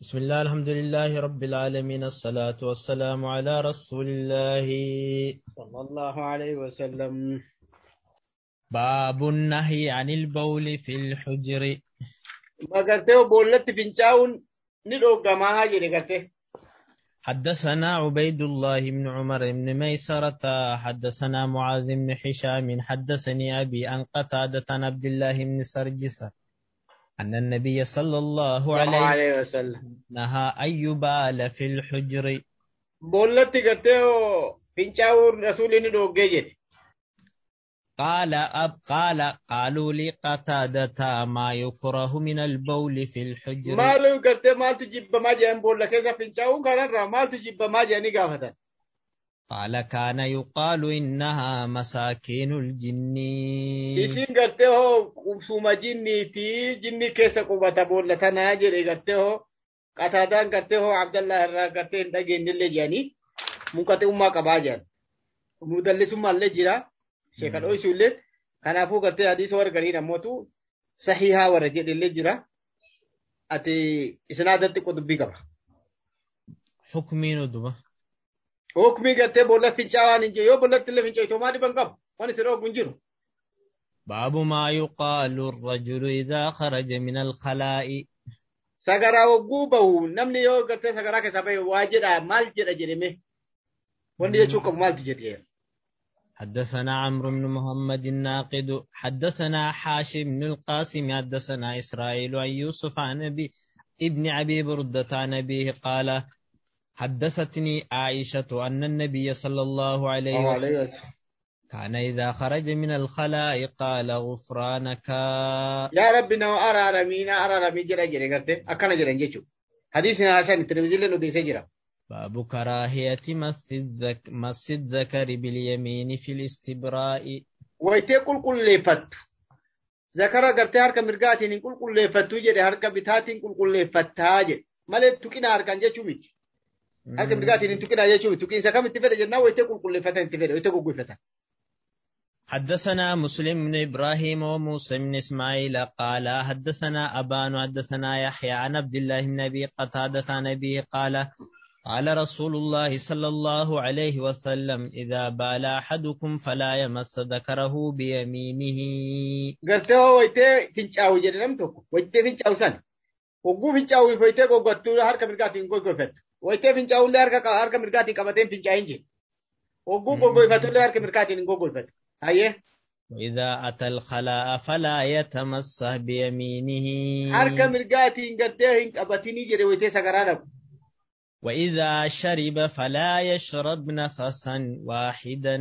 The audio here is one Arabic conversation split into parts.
بسم الله الحمد لله رب العالمين الصلاة والسلام على رسول الله. صلى الله عليه وسلم. باب النهي عن البول في الحجر. ما قرته بولت فينشاون ندو جري قرته حدثنا عبيد الله بن عمر بن ميسرة حدثنا معاذ بن حشام حدثني أبي أن قتادة عبد الله بن سرجس. أن النبي صلى الله عليه, وسلم. نهى أن يبال في الحجر. بولت قرته فينشاون رسول جري قال أب قال قالوا لي قتادة ما يكره من البول في الحجر. مالو قرته مال تجيب ما جاء بولا كيسا فينشاون كان مال تجيب ما جاء نقافة قال كان يقال إنها مساكين الجن isin gartee hoo qubsuma jinniiti jinni keessa qubata boollatana jedhe gartee hoo qataadaan gartee hoo abdallah irraa gartee hin dhageenyillee jedhanii munkate ummaa qabaa jedhan mudallisummaallee jira sheekan dhoysullee kanaafuu gartee hadiisa warra gariin ammootu sahihaa warra jedhellee jira ati isnaadatti qodubbii qaba حكمين دبا Hukmii gartee boolla fincaawaan hin jiru yoo boollatti illee fincaa'u itoo maa dhiban qabu waan isin dhoogu hin jiru باب ما يقال الرجل إذا خرج من الخلاء yoo gartee sagaraa keessaa bahe waa jedha maal jedha jedhame wanni jechuu qabu maaltu jedhe حدثنا عمرو بن محمد الناقد حدثنا حاشم بن القاسم حدثنا إسرائيل عن يوسف عن أبي ابن أبي بردة عن أبيه قال حدثتني عائشة أن النبي صلى الله عليه وسلم كان إذا خرج من الخلاء قال غفرانك. يا رب نو أرى رمينا أرى رمي جرى جرى جرى أكنا جرى جرى حديثنا حسن ترمزي لنو دي سجرى. باب كراهية مس الذكر باليمين في الاستبراء. ويتي كل كل لفت ذكرى قرتي هركا مرقاتي كل كل لفت جرى. هركا بتاتي كل كل لفت تاجر مالي تكين هركا جرى akka mirgaatiin mm. hin tuqina jechuun tuqinsa kam itti fedha jennaan wayitee qulqulleeffatan itti fedha wayitee gugguufatan. حدثنا مسلم بن إبراهيم وموسى بن إسماعيل قال حدثنا أبان حدثنا يحيى عن عبد الله بن أبي قتادة عن أبيه قال قال رسول الله صلى الله عليه وسلم إذا بال أحدكم فلا يمس ذكره بيمينه. قلت له ويتي فينشاو جدا لم تكن ويتي فينشاو سن وقو فينشاو ويتي قو قتو هركب القاتل قو قو فتو wayitee fincaa'ullee harka harka mirgaatiin qabateen fincaa'in jedhe hogguu goggoifatullee harka mirgaatiin hin goggoiffattu hayyee وإذا أتى الخلاء فلا يتمسه بيمينه jedhe wayitee sagaraa dhabu وإذا شرب فلا يشرب نفسا واحدا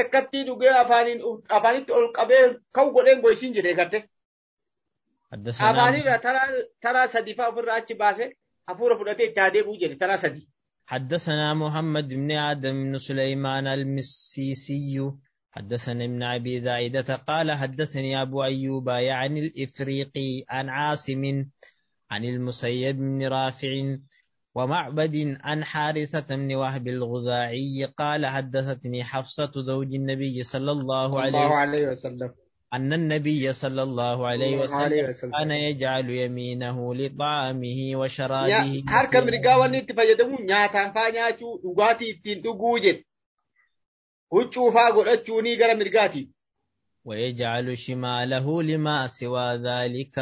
takkatti dhugee afaaniin afaanitti ol qabee ka'u godheen goysin jedhe garte حدثنا afaanirra taraa taraa sadi faa ofirraa fudhatee itti adeemuu jedhe taraa sadi حدثنا محمد بن آدم بن سليمان المسيسي حدثنا ابن أبي زايدة قال حدثني أبو أيوب يعني الإفريقي عن عاصم عن المسيب بن رافع ومعبد عن حارثة بن وهب الغذاعي قال حدثتني حفصة زوج النبي صلى الله عليه وسلم. أن النبي صلى الله عليه وسلم. كان يجعل يمينه لطعامه وشرابه fayyadamu nyaataan faa nyaachuu dhugaatii ittiin dhuguu jedhe huccuu faa godhachuunii gara mirgaati ويجعل شماله لما سوى ذلك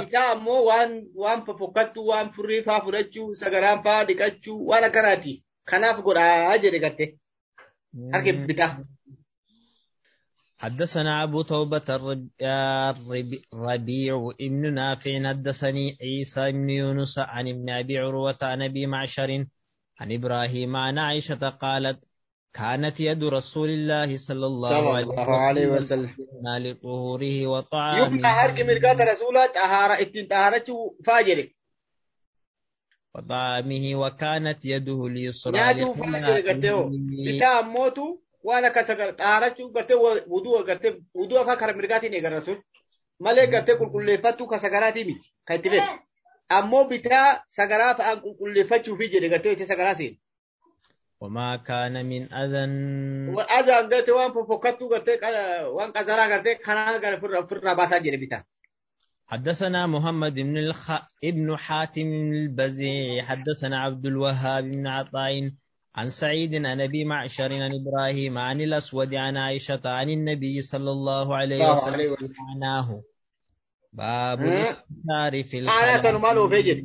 bitaa ammoo waan waan fofokkattuu waan furrii faa fudhachuu sagaraan faa dhiqachuu waan akkanaati kanaaf godhaa jedhe garte harka bitaa حدثنا أبو توبة الرب- الرب- الربيع ابن نافع حدثني عيسى بن يونس عن ابن أبي عروة عن أبي معشر عن إبراهيم عن عائشة قالت كانت يد رسول الله صلى الله صلى عليه الله عليه وسلم وسلم. لطهوره وطعامه. وطعامه وكانت يده اليسرى nyaatuu faa jedhe gartee waan akka sagar xahaarachuu gartee wuduu gartee wuduu afaa kara mirgaatiin eegan rasuul malee gartee qulqulleeffattuu ka sagaraatii miti kan itti fedhe ammoo bitaa sagaraa fa'aan qulqulleeffachuufi jedhe gartee itti sagaraa seenu وما كان من أذى gartee qa- waan qazaraa gartee kanaa gara firra firraa baasaa jedhe bitaa. حدثنا محمد بن الخ... ابن حاتم البزيع حدثنا عبد الوهاب بن عطاء عن سعيد عن ابي معشر عن إبراهيم عن الاسود عن عائشه عن النبي صلى الله عليه وسلم. معناه باب؟ الاستتار في الخلاء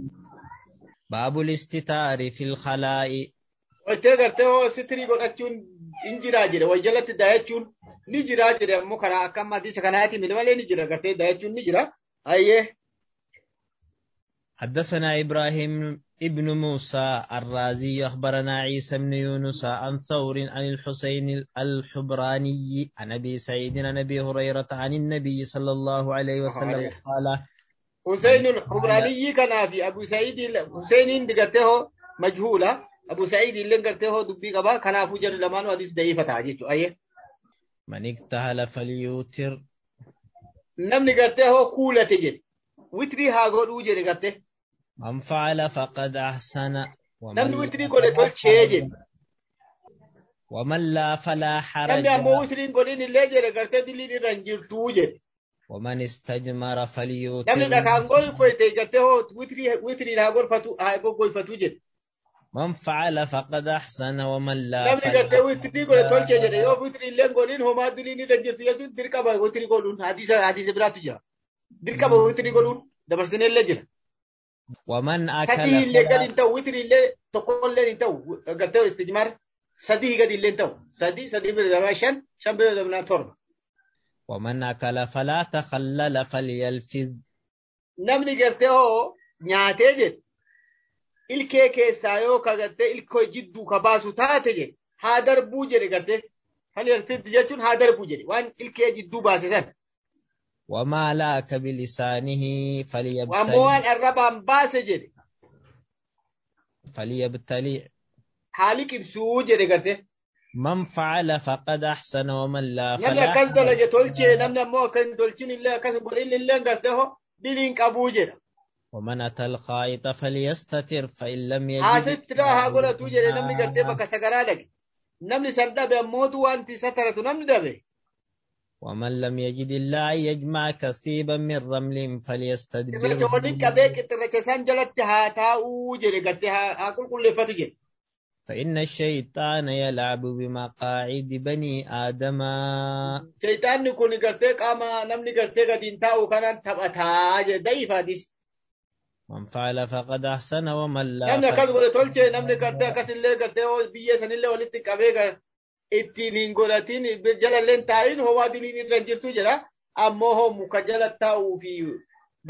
باب الاستتار في الخلاء Wajjee gartee hoo sitirii godhachuun in jiraa jedhe wal jalatti daayachuun ni jiraa jedhe ammoo karaa akka amma hadiisa kanaati miti malee ni jira gartee daayachuun ni jira. Ayyee حدثنا إبراهيم ابن موسى الرازي أخبرنا عيسى بن يونس عن ثور عن الحسين الحبراني عن أبي سعيد عن أبي هريرة عن النبي صلى الله عليه وسلم. قال kanaa fi Abu Sa'iid Huseiniin gartee hoo majhuula. Abu Sa'iid illee gartee hoo dubbii qaba. Kanaafuu jedhu lamaanuu hadiis da'iifa ta'a jechuudha. Ayyee. من اكتهل فليوتر hoo kuulate jedhe. Witrii haa godhuu jedhe gartee. من فعل فقد أحسن ومن ودري قولي كل شيء ومن لا فلا حرج كان مو ودري قولي اللي جرى قرت دليل رنجر توجي ومن استجمر فليوت كان ده كان قول في تيجته هو ودري ودري لا قول فتو هاي قول من فعل فقد أحسن ومن لا فلا حرج ومن أكل ta'u witrii illee tokko illee hin ta'u gartee istijmaar sadii gadi illee hin ta'u sadii sadii bira dabalaa shan shan bira dabalaa torba ومن أكل فلا تخلل فليلفظ ilkee keessaa yoo ka gartee ilkoo jidduu ka baasu taate jedhe haa darbuu jedhe gartee hal yalfiddi jechuun haa darbuu jedhe waan ilkee jidduu baase san وما لاك بلسانه فليبتلي واموال الربا مباس فليبتلي حالك بسو جري من فعل فقد احسن ومن لا فلا نمنا كل درجه تولچي نمنا مو كن الا كسبر الا الله قرتهو دلين قبو ومن اتى الخائط فليستتر فان لم يجد حاسبت لا هقول توجي نمني قرتي بك سغرا لك نمني وانت سترت نمني دبي نَعَم. ومن لم يجد الله يجمع كثيبا من رمل فليستدبر فإن الشيطان يلعب بمقاعد بني آدم. من فعل فقد أحسن ومن لا يعني كذب ittiin hin godhatin jalallee hin taa'in homaa diliin irra hin jirtu jedha ammoo hoo muka jala taa'uu fi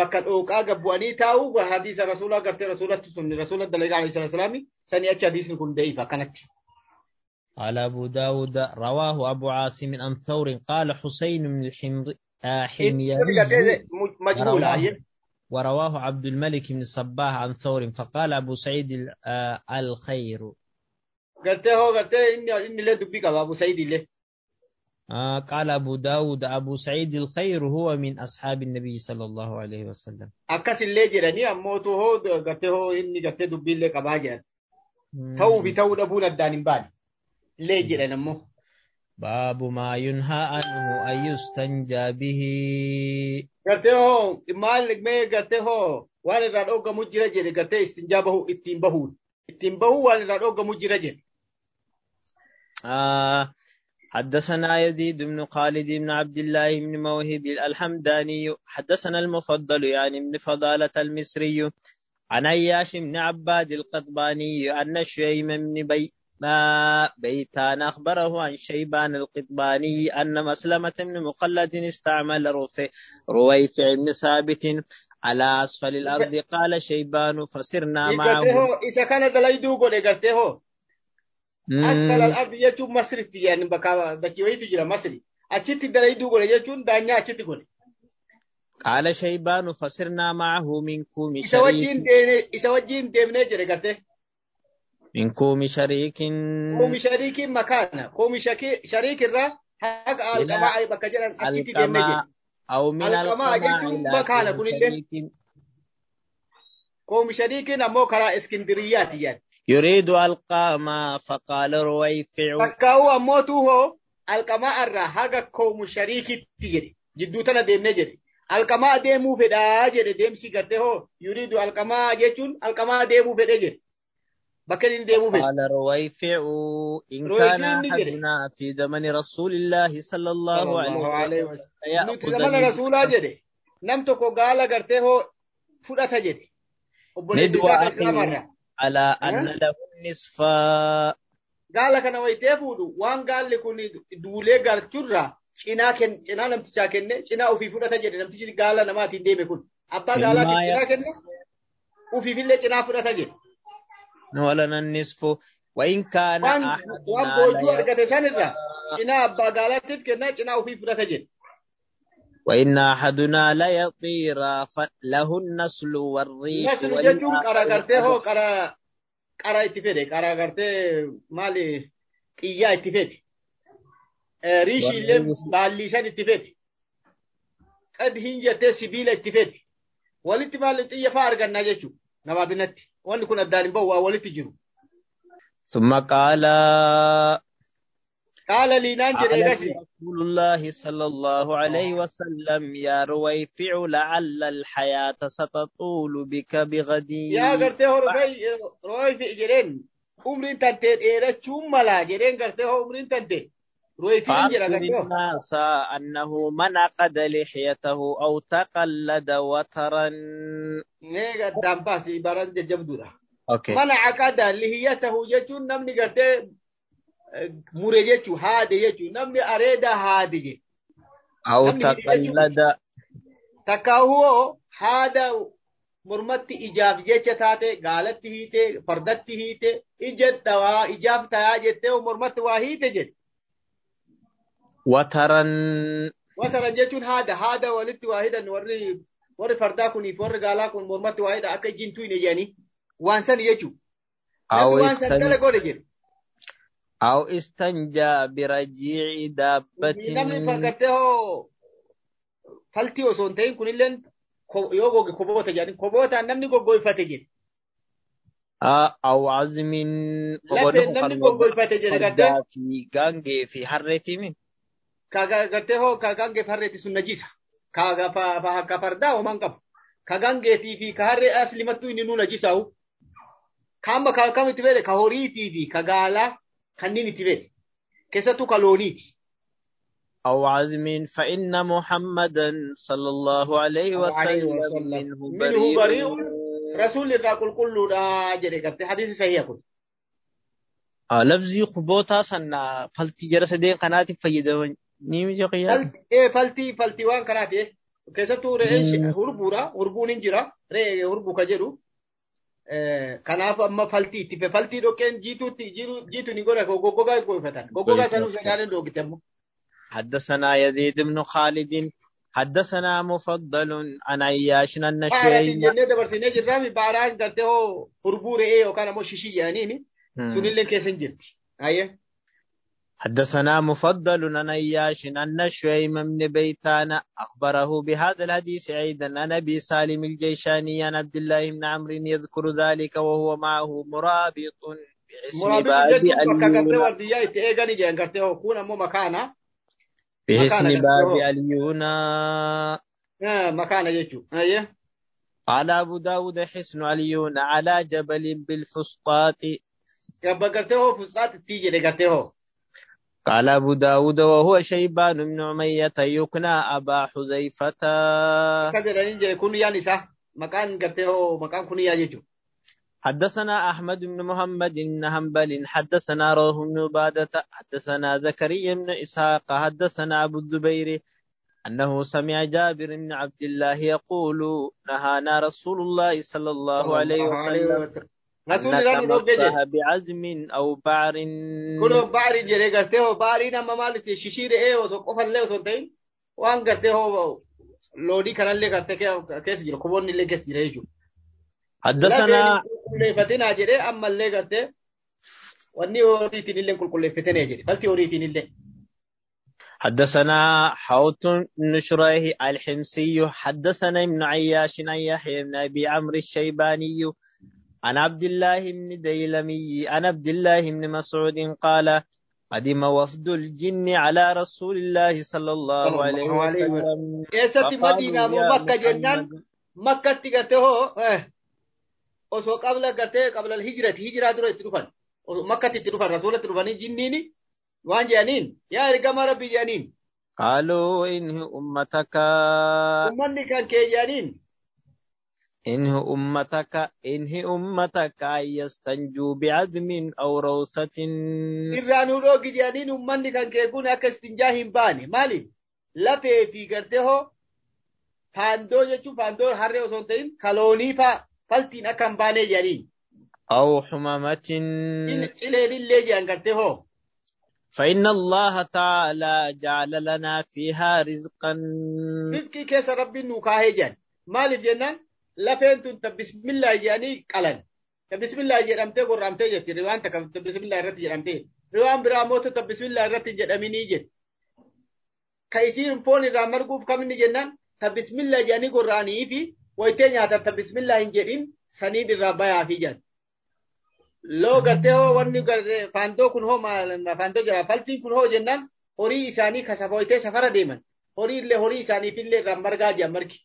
bakka dhooqaa gabbu'anii taa'uu hadiisa rasuulaa gartee rasuulatti sun rasuula dalagaa alayhi wasalaami sanii achi hadiisni kun da'iifa akkanatti. قال أبو داود رواه أبو عاصم عن ثور قال حسين بن الحمر آه، inni حميري gartee majhuula ورواه عبد الملك بن صباح عن ثور فقال أبو سعيد ال- آه، الخير قلت هو قلت إني إني لا دبيك أبو سعيد لي آه قال أبو داود أبو سعيد الخير هو من أصحاب النبي صلى الله عليه وسلم أكاس اللي جراني أموت هو قلت هو إني قلت دبي لي كباجا تو بتو أبو ندان بان اللي جراني أمو باب ما ينهى عنه أن يستنجى به قلت هو ما لك ما قلت هو وأنا رأوك مجرجر قلت استنجابه اتنبهون اتنبهون وأنا رأوك مجرجر آه حدثنا يزيد بن خالد بن عبد الله بن موهب الحمداني حدثنا المفضل يعني بن فضالة المصري عن عياش بن عباد القطباني أن شيم بن بي ما بيتان أخبره عن شيبان القطباني أن مسلمة بن مخلد استعمل رويفع بن ثابت على أسفل الأرض. قال شيبان فسرنا معه. hoo isa kana dalayduu asfal مم. al-ardi jechuun masritti jedhan bakka bakki wayitu jira masri achitti dalayduu godhe jechuun daanyaa achitti godhe قال شيبان فسرنا معه من كوم isa wajjiin شريك deemnee isa wajjiin deemnee jedhe gartee من كوم شريك koomi shariikiin makaana koomi shaki- shariik irraa haga alqamaa bakka jedhan achitti deemnee jedhe القماء أو من alqamaa القماء jechuun makaana كوم kunillee شريك ammoo karaa iskindiriyaati jedhan يريد ألقى فقال روي رويفع فكاو موتو هو القما ارى حق قوم شريك تيري جدو تنا دي نجر القما دي مو فدا جدي ديم سي گتے ہو يريد القما جچون القما دي مو فدا جدي بكن دي مو قال رويفع ان كان حدنا في زمن رسول الله صلى الله عليه وسلم نوت زمن رسول اجدي نمتو کو گالا گرتے فدا تجدي ابو نے على أن ها؟ له النصف gaala kana wayitee fuudhu waan gaalli kun duulee garchurraa cinaa ken cinaa namtichaa kenne cinaa ofii fudhata jedhe namtichi gaala namaatiin deeme kun abbaa مما gaalaatiif cinaa يأخذ kenne ofiifillee cinaa fudhata jedhe ولنا النصف وإن كان waan waan أحدنا boojuu ليرى argate sanirraa cinaa abbaa gaalaatiif kenna cinaa ofii fudhata jedhe وإن أحدنا ليطير فله النسل والريح fedhe Eh, riishi illee والريح baalliisan itti fedhe qad hin jettee sibiila itti fedhe walitti maal xiyya faa argannaa jechuudha gabaabinatti wanni kun addaan hin bahu waa walitti jiru ثم قال قال لي ننجري نسي رسول الله صلى الله عليه آه. وسلم يا رويفع لعل الحياة ستطول بك بغدي يا قرتي هو رويفع جرين عمر انت انت ايرتشوم ملا جرين قرتي هو عمر انت انت الناس أنه من أقد لحيته أو تقلد وترا. إيه نيجا باسي برنج جمدورة أوكي. من عقد لحيته يجون نمني قرتي mure jechuu haade jechuu namni areeda haade je hidhe jechuu تقلد takkaahuu haada mormatti ijaaf jecha taate gaalatti hiite fardatti hiite ijjedha waa ijaaf tayaa jettee mormatti waa hiite jedhe وترا wataran jechuun haada haada walitti waa hidhan warri warri fardaa kuniif warri gaalaa kun mormatti waa hidha akka ijjiintuu hin ejjanii waan san jechuu waan san استن dala godhe jedhe أو استنجى برجيع دابة faltii osoo hin ta'in kunilleen ko- yoo goge koboota jedhani kobootaan namni goggoyfate jedhe آه، عزم lafeen وبنه namni كان goggoyfate jedhe gartee فردا في غانجي في حرتي من ka ga- gartee hoo ka gangeef harreeti sun najisa ka fardaa homaan qabu ka gangeetii fi ka harree aslimattuu inni nu najisaa'u ka amma ka kam itti fedhe ka horiitii fi ka gaalaa خنيني تبين كيساتو كالونيتي أو عزم فإن محمدا صلى الله عليه وسلم منه بريء منه بريء. رسول الله كل كل دا جري. كرت حديث صحيح. كل آه لفظي قبوتا سنة. فلتي جرس دين قناتي فيدوان نيم جقيا فل... إيه فلتي فلتي وان قناتي. كيساتو رهنش هربورا هربون انجرا ره هربو كجرو kanaaf amma faltii itti fe faltii dhoqqeen jiituutti jiru- jiitu ni godha goggogaa goifatan goggogaa sanuu sagaalen dhoogite ammoo حدثنا يزيد بن خالد حدثنا مفضل عن عياش أن baaratiin شيء jennee dabarsinee jirraami baaraan gartee hoo hurbuu re'ee yookaan ammoo shishii jedhaniini sunillee keessa hin jirti ayye حدثنا مفضل عن عياش أن شيم بن بيتان أخبره بهذا الحديث أيضا عن أبي سالم الجيشاني عن عبد الله بن عمرو يذكر ذلك وهو معه مرابط باسم باب makaana باسم مكان باب اليونا. Eh, makaana jechuun ayye قال أبو داود حسن اليونا على جبل بالفسطاط. hoo fusxaatti jedhe gartee hoo قال أبو داود وهو شيبان بن عمية يكنى أبا حذيفة. hoo maqaan kunyaa jechuudha. حدثنا أحمد بن محمد بن حنبل حدثنا روح بن عبادة حدثنا زكريا بن إسحاق حدثنا أبو الزبير أنه سمع جابر بن عبد الله يقول نهانا رسول الله صلى الله عليه وسلم. نسوني لاني بوجي بعزم أو بعر. كله بعر جري قرتي هو بعر. إنا ما مالتي. ششير إيه وسو قفل له وسو تاين وان قرتي هو لودي كان اللي قرتي كي كيس جرو كوبون اللي كيس جري جو؟ حدثنا اللي فتنا جري. أما اللي قرتي واني وريتين اللي حوت نشريه الحمصي. حدثنا ابن عياش بن بن أبي عمرو الشيباني. عن عبد الله بن ديلمي عن عبد الله بن مسعود قال قدم وفد الجن على رسول الله صلى الله عليه وسلم eessatti madiinaa moo فقالوا يا makka jennaan محمد makkatti gartee hoo eh, osoo qabla gartee qabla hijrati hijiraa dura itti dhufan osoo makkatti itti dhufan rasuulatti dhufanii jinniini waan jedhaniin yaa ergama إنه أمتك إنه أمتك أن يستنجوا بعزم أو روثة kun akka istinjaa hin baane maaliif lafee fi gartee hoo faandoo jechuun faandoo harree osoo hin ta'in kaloonii faa faltiin akka hin baane jedhaniin أو حمامة cileenillee jedhan gartee hoo فإن الله تعالى جعل لنا فيها رزقا keessa rabbiin nuu kaahee jedhan maaliif jennaan lafeen tun ta bismillah jedhanii qalan ta bismillah jedhamtee gorramtee jetti riwaan takka ta bismillah irratti jedhamtee riwaan biraa mootu ta bismillah irratti jedhaminii jetti ka isiin foon irraa marguuf kaminni jennaan ta bismillah jedhanii gorra'anii fi wayitee nyaatan ta bismillah hin jedhin saniin irraa bayaa fi jedhan loo gartee hoo wanni faandoo kun hoo maal faandoo jira faltiin kun hoo jennaan horii isaanii kasafoytee safara deeman horii illee horii isaaniif illee irraan margaa jiran margi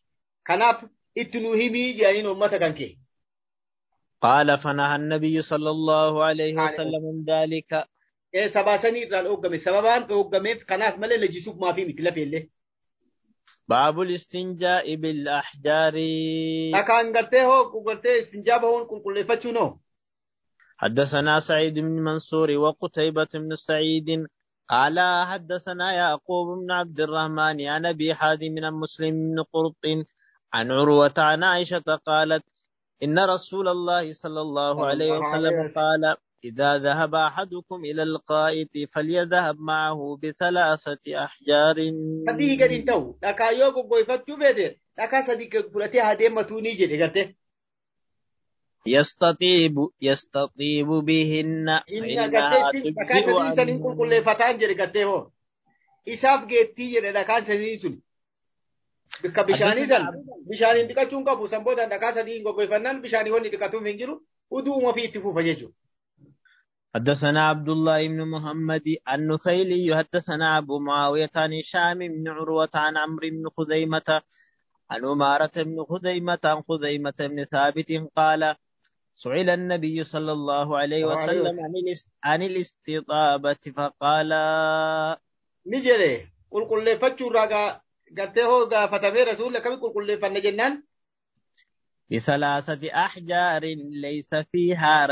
kanaaf اتنو اتنوهمي جانين امتا كانك قال فنها النبي صلى الله عليه وسلم من ذلك إيه سباسني رال اوغمي سبابان اوغمي قناه ملي لجيسوك ما في مثل بيلي باب الاستنجاء بالاحجار اكان غرتي هو كوغرتي استنجاء بهون كل كل فچونو حدثنا سعيد بن منصور وقتيبة بن سعيد قال حدثنا يعقوب بن عبد الرحمن عن ابي حازم من المسلم بن قرط عن عروة عن عائشة قالت إن رسول الله صلى الله عليه وسلم قال إذا ذهب أحدكم إلى القائد فليذهب معه بثلاثة أحجار. هذه قد انتهوا لك يوم بويفت تبادر لك صديق قلت هذه ما توني جدي قلته يستطيب يستطيب بهن إن قلت لك صديق سنين قل فتان جدي قلته إساف قلت تيجي لك صديق سنين Bikka bishaanii sana bishaaniin dhiqachuun qabu sambootaan dhakaa sadii hin gogoyfannaan bishaanii wanni dhiqatuun hin jiru uduu uma fi itti fuufa jechuudha. حدثنا عبد الله بن محمد النخيلي حدثنا أبو معاوية عن هشام بن عروة عن عمرو بن خزيمة عن أمارة بن خزيمة عن خزيمة بن ثابت قال سئل النبي صلى الله عليه وسلم عن الاستطابة فقال نجري. قل قل لي فتشو irraa gaa- gartee hoo gaafatamee rasuulli akkamitti qulqulleeffanne jennaan بثلاثة أحجار ليس فيها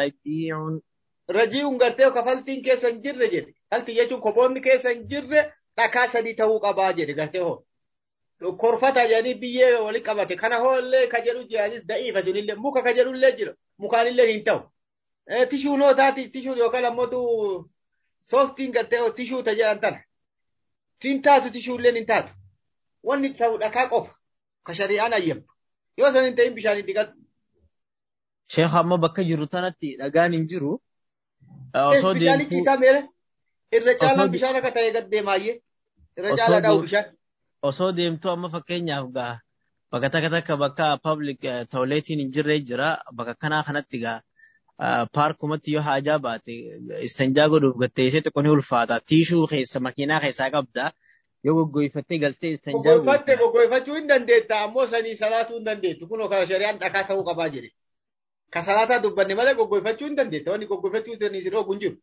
رجيع gartee kafaltiin keessa hin jirre jedhe falti jechuun koboonni keessa hin jirre dhakaa sadii ta'uu qabaa jedhe gartee hoo korfata jedhanii biyyee walitti qabate kana hoollee ka jedhu jihaanis da'iifa sunillee muka ka jedhullee jira mukaanillee hin ta'u Eh, tishuun hoo taati tishuun yookaan ammootu sooftiin gartee tishuu ta jedhan tana hin taatu tishuulleen hin taatu wanni ta'u dhakaa qofa ka shari'aan ayyabdu yoo san hin ta'in bishaan hin dhiqadhu. Sheekh amma bakka jiru tanatti dhagaan hin jiru. Osoo deemtuu irra caalaan bishaan akka ta'e gad deemaayyee irra caalaa dhawu bishaan. Osoo deemtuu amma fakkeenyaaf gaa bakka takka takka bakka public tooleetiin hin jirre jira bakka kanaa kanatti gaa. Paarkumatti yoo haajaa baate istanjaa godhuuf gattee ishee tokko ni ulfaata. Tiishuu keessa makiinaa keessaa qabda. Yoo goggoifattee galtee istanjaa Goggoifatte goote goggoifachuu hin dandeetta ammoo sanii salaatuu hin dandeettu kunoo kana shari'aan dhakaa ta'uu qabaa jedhe. Ka salaataa dubbanne malee goggoifachuu hin dandeetta wanni goggoifachuu sanii si dhoogu hin jiru.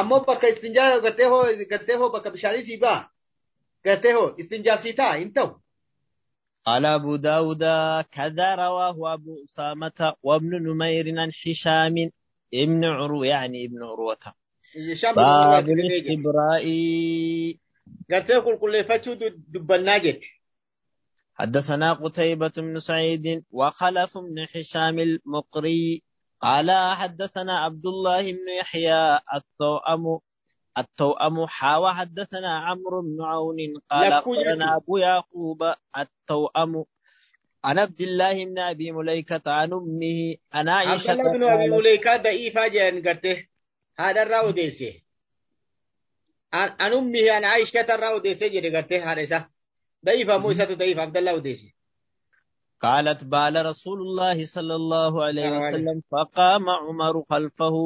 Ammoo bakka istinjaa gartee hoo gartee hoo bakka bishaanii sii ba'a gartee hoo istinjaaf sii ta'a hin ta'u. قال أبو داود كذا رواه أبو أسامة وابن نمير عن هشام ابن عروة يعني ابن عروة باب biqiltuu qulqulleeffachuu du- dubbannaa jedhe. حدثنا قتيبة بن سعيد وخلف بن هشام المقري قال حدثنا عبد الله بن يحيى التوأم التوأم حاوى حدثنا عمرو بن عون قال أخبرنا. أبو يعقوب التوأم عن عبد الله بن أبي مليكة عن أمه عن عائشة bin Abi قالت Muleykaa da'iifaa jedhan gartee haadharraa odeesse. An أن أمه أن عايش كتر رأو دي سجد قرته هارسة ضعيف موسى ضعيف عبد الله وديسي قالت بال رسول الله صلى الله عليه وسلم فقام عمر خلفه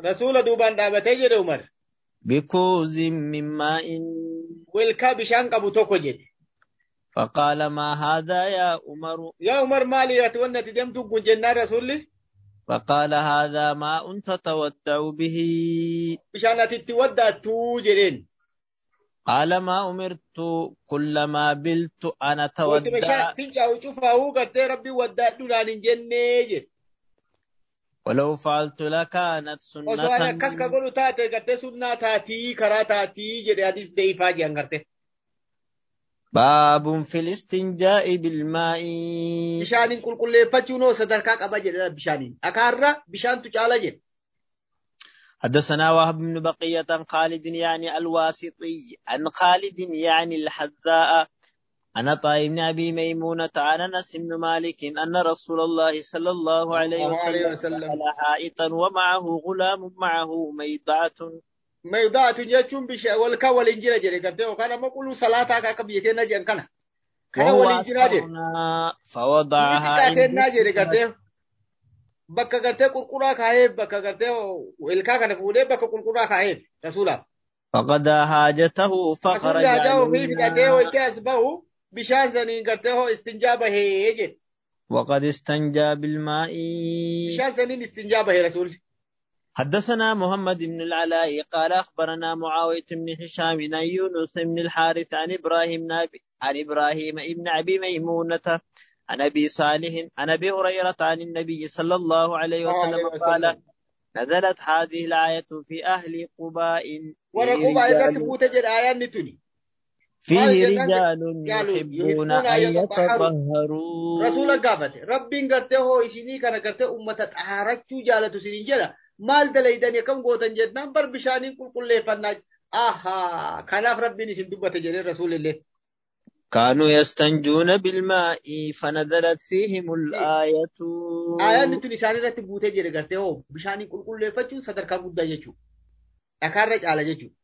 رسول دوبان دابته جد عمر بكوز من ماء ولكا بشان قبوتوكو جد فقال ما هذا يا عمر يا عمر مالي يا تونة تدمتو جنة رسولي فقال هذا ما أنت تودع به. بشأن تتودع توجرين قال ما أمرت كلما بلت أنا تودع. إيه ربي ولو فعلت لك كانت سنة كسك قولوا تاتي قد إيه سنة تاتي كرا تاتي جدي حديث ديفا جي باب في الاستنجاء بالماء. qulqulleeffachuun hoo sadarkaa qaba jedhe bishaaniin akaarra bishaantu caala jedhe حدثنا وهب بن بقية عن خالد يعني الواسطي عن خالد يعني الحذاء عن طائب بن أبي ميمونة عن أنس بن مالك أن رسول الله صلى الله عليه وسلم. دخل حائطا ومعه غلام معه ميضعة. Maydaatu jechuun bishaan walkaa waliin jira jedhe gartee yookaan ammoo quluu salaataa akka biyya keenyaa jedhan kana kana waliin jiraa jedhe عند kennaa jedhe gartee bakka gartee qulquraa kaa'ee bakka gartee ilkaa kana fuudhee bakka qulquraa kaa'ee rasuulaaf. فقضى حاجته Rasuulli فخرج hajaa ofii fixatee hoytee as bahu bishaan saniin gartee hoo istinjaa bahee jedhe. وقد استنجى بالماء Bishaan saniin istinjaa bahee rasuulli. حدثنا محمد بن العلاء قال أخبرنا معاوية بن هشام عن يونس بن الحارث عن إبراهيم بن أبي- عن إبراهيم بن أبي ميمونة عن أبي صالح عن أبي هريرة عن النبي صلى الله عليه وسلم قال. نزلت هذه الآية في أهل قباء فيه رجال يحبون أن يتطهروا. gaafate rabbiin gartee hoo isinii kana gartee ummata xaarachuu jaalatu isiniin jedha maal dalaydanii akkam gootan jennaan bar bishaaniin qulqulleeffannaa ahaa kanaaf rabbiin isin dubbate jedhee rasuulillee. كانوا يستنجون بالماء فنزلت فيهم الآية Ayaanni tun isaan irratti buutee jedhe gartee hoo bishaanii qulqulleeffachuun sadarkaa guddaa jechuudha. Dhakaarra caala jechuudha.